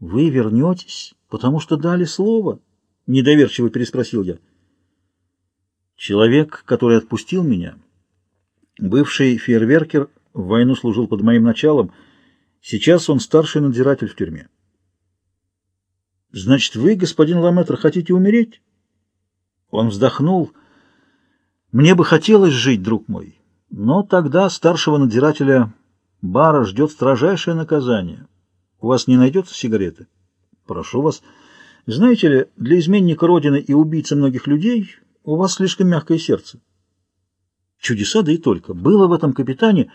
Вы вернетесь, потому что дали слово? Недоверчиво переспросил я. Человек, который отпустил меня, бывший фейерверкер, в войну служил под моим началом, сейчас он старший надзиратель в тюрьме. Значит, вы, господин Ламетр, хотите умереть? Он вздохнул. Мне бы хотелось жить, друг мой, но тогда старшего надзирателя бара ждет строжайшее наказание. У вас не найдется сигареты? Прошу вас. Знаете ли, для изменника Родины и убийцы многих людей у вас слишком мягкое сердце. Чудеса, да и только. Было в этом капитане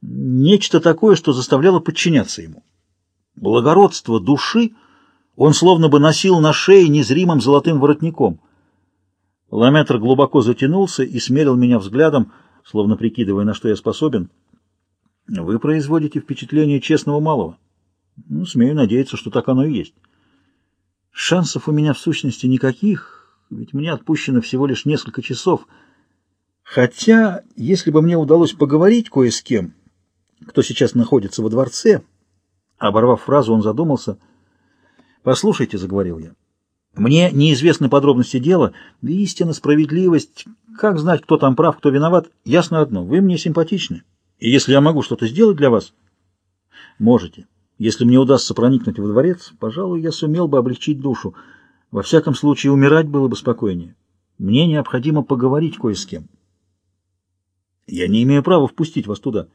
нечто такое, что заставляло подчиняться ему. Благородство души он словно бы носил на шее незримым золотым воротником. Ламетр глубоко затянулся и смерил меня взглядом, словно прикидывая, на что я способен. Вы производите впечатление честного малого. Ну, смею надеяться, что так оно и есть. Шансов у меня в сущности никаких, ведь мне отпущено всего лишь несколько часов. Хотя, если бы мне удалось поговорить кое с кем, кто сейчас находится во дворце, оборвав фразу, он задумался. «Послушайте», — заговорил я, — «мне неизвестны подробности дела, истина, справедливость, как знать, кто там прав, кто виноват, ясно одно, вы мне симпатичны, и если я могу что-то сделать для вас, можете». Если мне удастся проникнуть во дворец, пожалуй, я сумел бы облегчить душу. Во всяком случае, умирать было бы спокойнее. Мне необходимо поговорить кое с кем. Я не имею права впустить вас туда.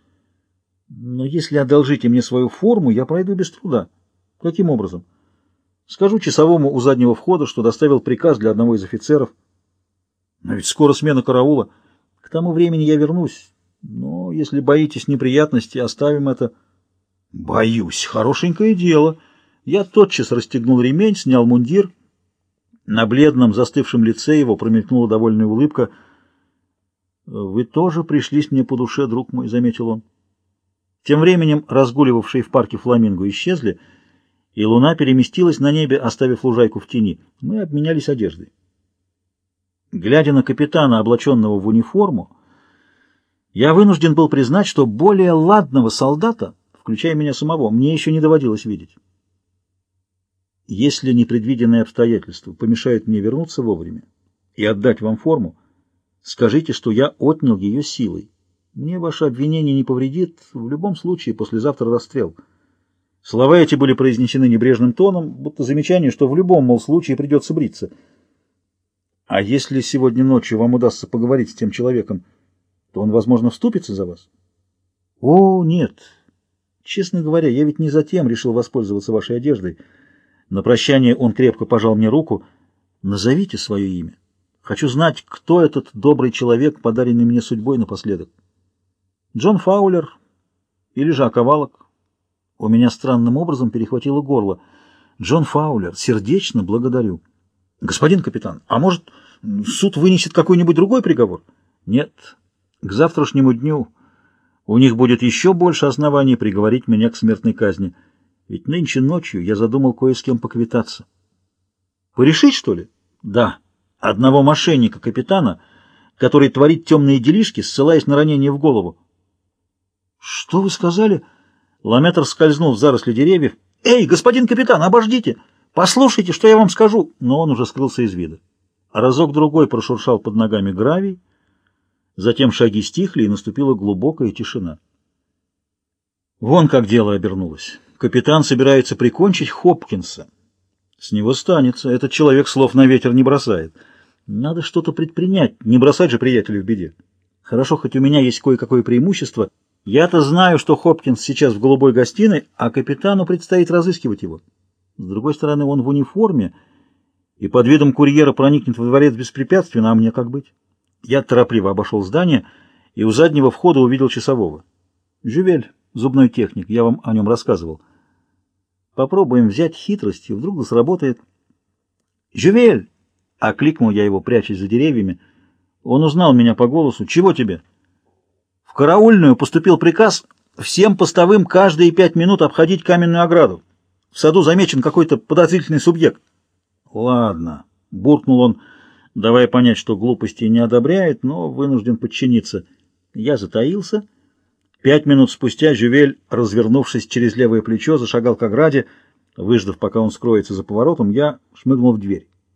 Но если одолжите мне свою форму, я пройду без труда. Каким образом? Скажу часовому у заднего входа, что доставил приказ для одного из офицеров. Но ведь скоро смена караула. К тому времени я вернусь. Но если боитесь неприятностей, оставим это... Боюсь, хорошенькое дело. Я тотчас расстегнул ремень, снял мундир. На бледном, застывшем лице его промелькнула довольная улыбка. «Вы тоже пришлись мне по душе, друг мой», — заметил он. Тем временем разгуливавшие в парке фламинго исчезли, и луна переместилась на небе, оставив лужайку в тени. Мы обменялись одеждой. Глядя на капитана, облаченного в униформу, я вынужден был признать, что более ладного солдата включая меня самого, мне еще не доводилось видеть. Если непредвиденные обстоятельства помешают мне вернуться вовремя и отдать вам форму, скажите, что я отнял ее силой. Мне ваше обвинение не повредит, в любом случае послезавтра расстрел. Слова эти были произнесены небрежным тоном, будто замечание, что в любом, мол, случае придется бриться. А если сегодня ночью вам удастся поговорить с тем человеком, то он, возможно, вступится за вас? О, нет, Честно говоря, я ведь не затем решил воспользоваться вашей одеждой. На прощание он крепко пожал мне руку. Назовите свое имя. Хочу знать, кто этот добрый человек, подаренный мне судьбой напоследок. Джон Фаулер или же Оковалок. У меня странным образом перехватило горло. Джон Фаулер, сердечно благодарю. Господин капитан, а может, суд вынесет какой-нибудь другой приговор? Нет, к завтрашнему дню... У них будет еще больше оснований приговорить меня к смертной казни. Ведь нынче ночью я задумал кое с кем поквитаться. Порешить, что ли? Да. Одного мошенника-капитана, который творит темные делишки, ссылаясь на ранение в голову. Что вы сказали? Ламетр скользнул в заросли деревьев. Эй, господин капитан, обождите! Послушайте, что я вам скажу! Но он уже скрылся из вида. Разок-другой прошуршал под ногами гравий, Затем шаги стихли, и наступила глубокая тишина. Вон как дело обернулось. Капитан собирается прикончить Хопкинса. С него станется. Этот человек слов на ветер не бросает. Надо что-то предпринять. Не бросать же приятелю в беде. Хорошо, хоть у меня есть кое-какое преимущество. Я-то знаю, что Хопкинс сейчас в голубой гостиной, а капитану предстоит разыскивать его. С другой стороны, он в униформе, и под видом курьера проникнет во дворец беспрепятственно, а мне как быть? Я торопливо обошел здание и у заднего входа увидел часового. «Жювель, зубной техник, я вам о нем рассказывал. Попробуем взять хитростью, вдруг да сработает». «Жювель!» — окликнул я его, прячась за деревьями. Он узнал меня по голосу. «Чего тебе?» «В караульную поступил приказ всем постовым каждые пять минут обходить каменную ограду. В саду замечен какой-то подозрительный субъект». «Ладно», — буркнул он, — давая понять, что глупости не одобряет, но вынужден подчиниться. Я затаился. Пять минут спустя Жювель, развернувшись через левое плечо, зашагал к ограде, Выждав, пока он скроется за поворотом, я шмыгнул в дверь.